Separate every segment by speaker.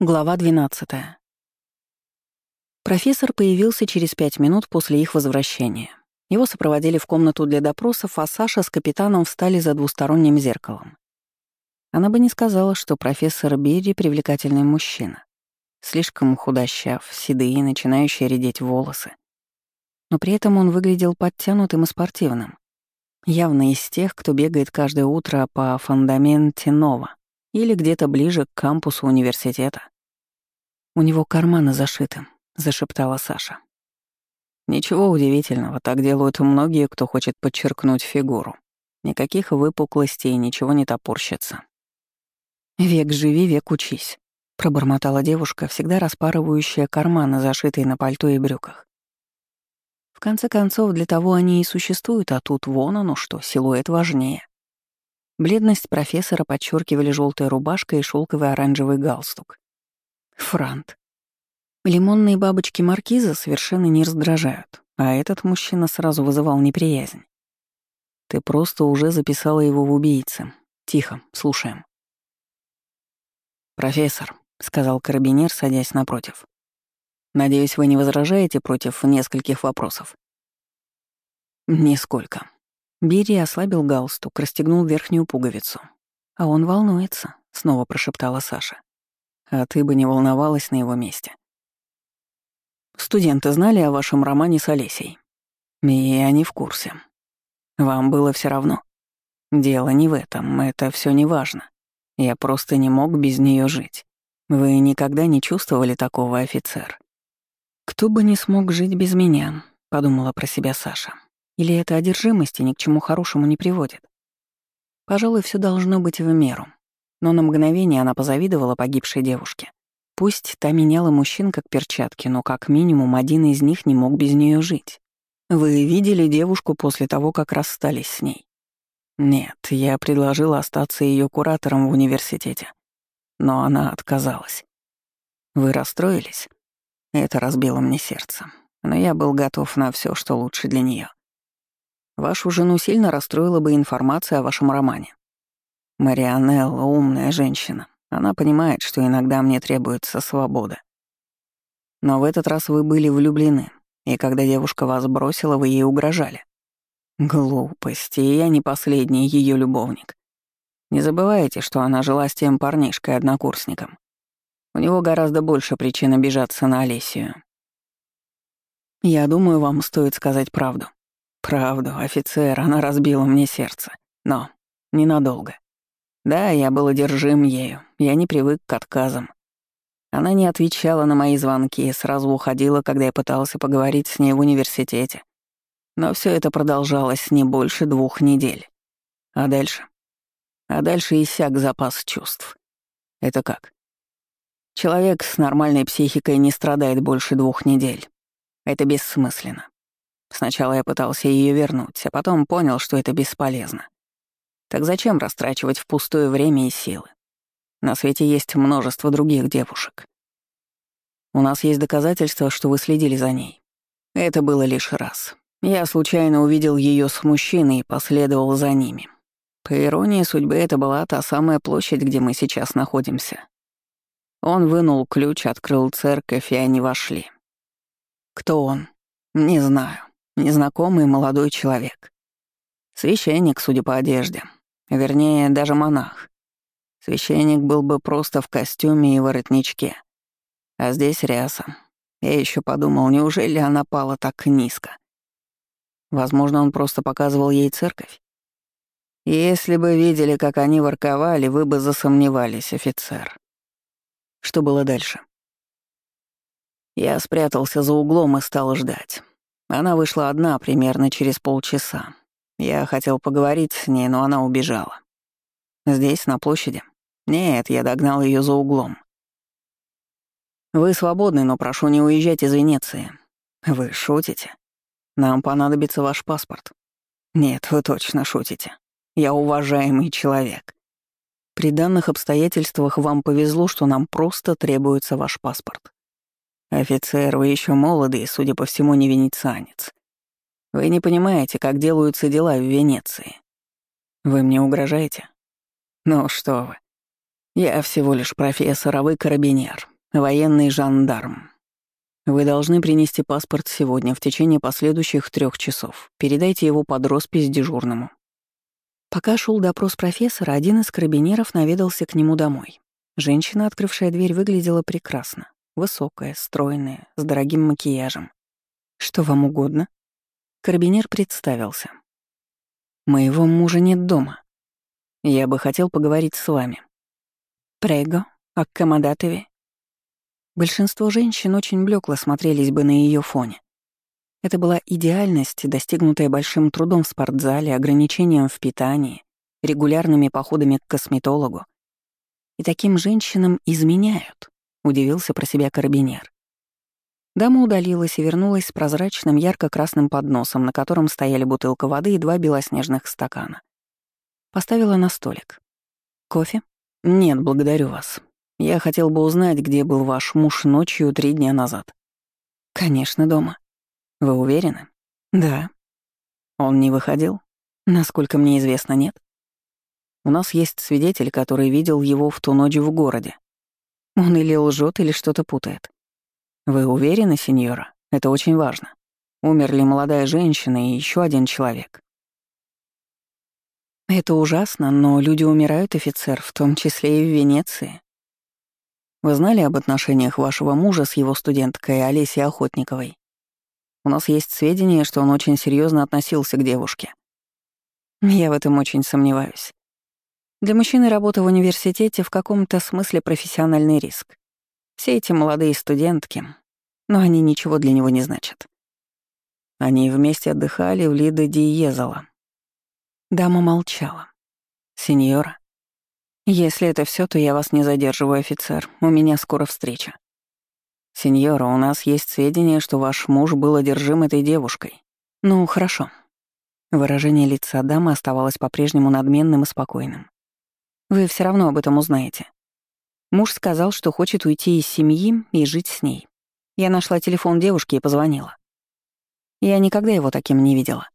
Speaker 1: Глава 12. Профессор появился через пять минут после их возвращения. Его сопроводили в комнату для допросов, а Саша с капитаном встали за двусторонним зеркалом. Она бы не сказала, что профессор Берри — привлекательный мужчина. Слишком худощав, седые, начинающие редеть волосы. Но при этом он выглядел подтянутым и спортивным. Явно из тех, кто бегает каждое утро по фундаменте Нова или где-то ближе к кампусу университета. «У него карманы зашиты», — зашептала Саша. Ничего удивительного, так делают многие, кто хочет подчеркнуть фигуру. Никаких выпуклостей, ничего не топорщится. «Век живи, век учись», — пробормотала девушка, всегда распарывающая карманы, зашитые на пальто и брюках. В конце концов, для того они и существуют, а тут вон оно что, силуэт важнее. Бледность профессора подчеркивали желтая рубашка и шелковый оранжевый галстук. Франт. Лимонные бабочки маркиза совершенно не раздражают, а этот мужчина сразу вызывал неприязнь. Ты просто уже записала его в убийцы. Тихо, слушаем. «Профессор», — сказал карабинер, садясь напротив. «Надеюсь, вы не возражаете против нескольких вопросов?» «Нисколько», Бири ослабил галстук, расстегнул верхнюю пуговицу. «А он волнуется», — снова прошептала Саша. «А ты бы не волновалась на его месте». «Студенты знали о вашем романе с Олесей?» «И они в курсе. Вам было все равно?» «Дело не в этом, это все не важно. Я просто не мог без нее жить. Вы никогда не чувствовали такого, офицер?» «Кто бы не смог жить без меня», — подумала про себя Саша. Или эта одержимость и ни к чему хорошему не приводит? Пожалуй, все должно быть в меру. Но на мгновение она позавидовала погибшей девушке. Пусть та меняла мужчин как перчатки, но как минимум один из них не мог без нее жить. Вы видели девушку после того, как расстались с ней? Нет, я предложила остаться ее куратором в университете. Но она отказалась. Вы расстроились? Это разбило мне сердце. Но я был готов на все, что лучше для нее. Вашу жену сильно расстроила бы информация о вашем романе. Марианелла — умная женщина. Она понимает, что иногда мне требуется свобода. Но в этот раз вы были влюблены, и когда девушка вас бросила, вы ей угрожали. Глупости, я не последний ее любовник. Не забывайте, что она жила с тем парнишкой-однокурсником. У него гораздо больше причин обижаться на Олесию. Я думаю, вам стоит сказать правду. Правду, офицер, она разбила мне сердце. Но ненадолго. Да, я был одержим ею, я не привык к отказам. Она не отвечала на мои звонки, сразу уходила, когда я пытался поговорить с ней в университете. Но все это продолжалось не больше двух недель. А дальше? А дальше иссяк запас чувств. Это как? Человек с нормальной психикой не страдает больше двух недель. Это бессмысленно. Сначала я пытался ее вернуть, а потом понял, что это бесполезно. Так зачем растрачивать впустую время и силы? На свете есть множество других девушек. У нас есть доказательства, что вы следили за ней. Это было лишь раз. Я случайно увидел ее с мужчиной и последовал за ними. По иронии судьбы, это была та самая площадь, где мы сейчас находимся. Он вынул ключ, открыл церковь, и они вошли. Кто он? Не знаю. Незнакомый молодой человек. Священник, судя по одежде. Вернее, даже монах. Священник был бы просто в костюме и воротничке. А здесь ряса. Я еще подумал, неужели она пала так низко? Возможно, он просто показывал ей церковь. Если бы видели, как они ворковали, вы бы засомневались, офицер. Что было дальше? Я спрятался за углом и стал ждать. Она вышла одна примерно через полчаса. Я хотел поговорить с ней, но она убежала. Здесь, на площади? Нет, я догнал ее за углом. Вы свободны, но прошу не уезжать из Венеции. Вы шутите? Нам понадобится ваш паспорт. Нет, вы точно шутите. Я уважаемый человек. При данных обстоятельствах вам повезло, что нам просто требуется ваш паспорт. «Офицер, вы еще молодый, судя по всему, не венецианец. Вы не понимаете, как делаются дела в Венеции. Вы мне угрожаете? Ну что вы. Я всего лишь профессор, а вы карабинер, военный жандарм. Вы должны принести паспорт сегодня в течение последующих трех часов. Передайте его под роспись дежурному. Пока шел допрос профессора, один из карабинеров наведался к нему домой. Женщина, открывшая дверь, выглядела прекрасно. Высокая, стройная, с дорогим макияжем. «Что вам угодно?» Карабинер представился. «Моего мужа нет дома. Я бы хотел поговорить с вами». «Прего, аккомодатови». Большинство женщин очень блекло смотрелись бы на ее фоне. Это была идеальность, достигнутая большим трудом в спортзале, ограничением в питании, регулярными походами к косметологу. И таким женщинам изменяют, удивился про себя карабинер. Дама удалилась и вернулась с прозрачным ярко-красным подносом, на котором стояли бутылка воды и два белоснежных стакана. Поставила на столик. «Кофе?» «Нет, благодарю вас. Я хотел бы узнать, где был ваш муж ночью три дня назад». «Конечно, дома», вы уверены? Да. Он не выходил? Насколько мне известно, нет. У нас есть свидетель, который видел его в ту ночь в городе. Он или лжет, или что-то путает. Вы уверены, сеньора? Это очень важно. Умерли молодая женщина и еще один человек. Это ужасно, но люди умирают, офицер, в том числе и в Венеции. Вы знали об отношениях вашего мужа с его студенткой Олесей Охотниковой? У нас есть сведения, что он очень серьезно относился к девушке. Я в этом очень сомневаюсь. Для мужчины работа в университете в каком-то смысле профессиональный риск. Все эти молодые студентки, но они ничего для него не значат. Они вместе отдыхали в Лида Диезала. Дама молчала. «Сеньора, если это все, то я вас не задерживаю, офицер. У меня скоро встреча». «Сеньора, у нас есть сведения, что ваш муж был одержим этой девушкой». «Ну, хорошо». Выражение лица дамы оставалось по-прежнему надменным и спокойным. «Вы все равно об этом узнаете. Муж сказал, что хочет уйти из семьи и жить с ней. Я нашла телефон девушки и позвонила. Я никогда его таким не видела.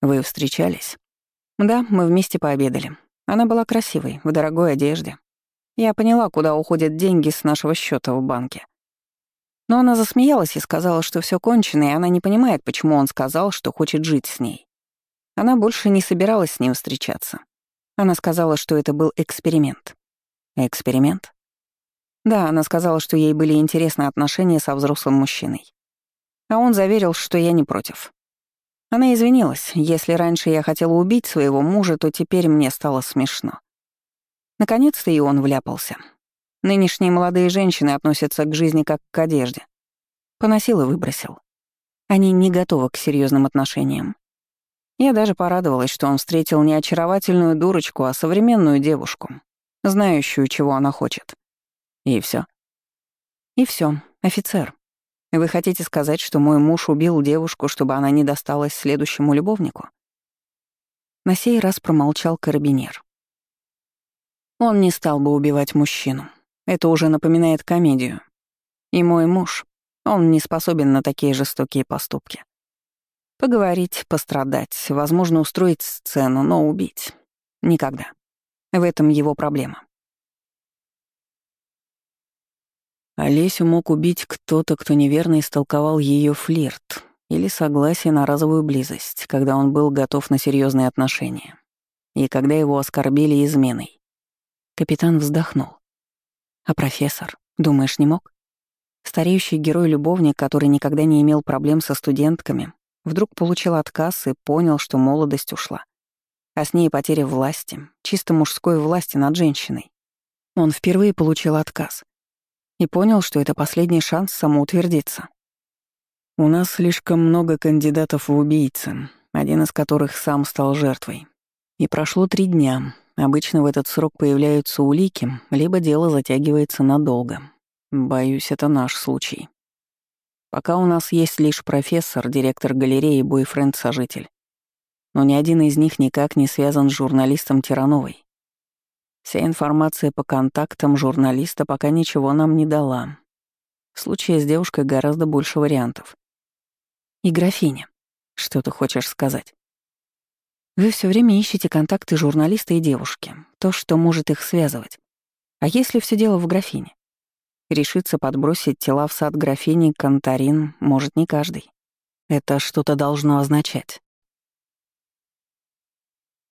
Speaker 1: Вы встречались? Да, мы вместе пообедали. Она была красивой, в дорогой одежде. Я поняла, куда уходят деньги с нашего счета в банке. Но она засмеялась и сказала, что все кончено, и она не понимает, почему он сказал, что хочет жить с ней. Она больше не собиралась с ним встречаться. Она сказала, что это был эксперимент. Эксперимент? Да, она сказала, что ей были интересны отношения со взрослым мужчиной. А он заверил, что я не против. Она извинилась. Если раньше я хотела убить своего мужа, то теперь мне стало смешно. Наконец-то и он вляпался. Нынешние молодые женщины относятся к жизни как к одежде. Поносил и выбросил. Они не готовы к серьезным отношениям. Я даже порадовалась, что он встретил не очаровательную дурочку, а современную девушку, знающую, чего она хочет. И все. И все, офицер. Вы хотите сказать, что мой муж убил девушку, чтобы она не досталась следующему любовнику? На сей раз промолчал карабинер. Он не стал бы убивать мужчину. Это уже напоминает комедию. И мой муж, он не способен на такие жестокие поступки. Поговорить, пострадать, возможно, устроить сцену, но убить — никогда. В этом его проблема. Олесю мог убить кто-то, кто неверно истолковал ее флирт или согласие на разовую близость, когда он был готов на серьезные отношения, и когда его оскорбили изменой. Капитан вздохнул. «А профессор, думаешь, не мог?» Стареющий герой-любовник, который никогда не имел проблем со студентками, вдруг получил отказ и понял, что молодость ушла. А с ней потеря власти, чисто мужской власти над женщиной. Он впервые получил отказ и понял, что это последний шанс самоутвердиться. «У нас слишком много кандидатов в убийцы, один из которых сам стал жертвой. И прошло три дня, Обычно в этот срок появляются улики, либо дело затягивается надолго. Боюсь, это наш случай. Пока у нас есть лишь профессор, директор галереи и бойфренд-сожитель. Но ни один из них никак не связан с журналистом Тирановой. Вся информация по контактам журналиста пока ничего нам не дала. В случае с девушкой гораздо больше вариантов. И графиня. Что ты хочешь сказать? Вы все время ищете контакты журналиста и девушки, то, что может их связывать. А если все дело в графине? Решиться подбросить тела в сад графини Контарин может не каждый. Это что-то должно означать.